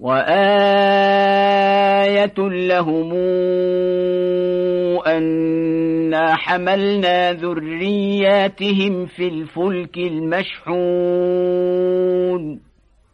وآية لهم أنا حملنا ذرياتهم في الفلك المشحون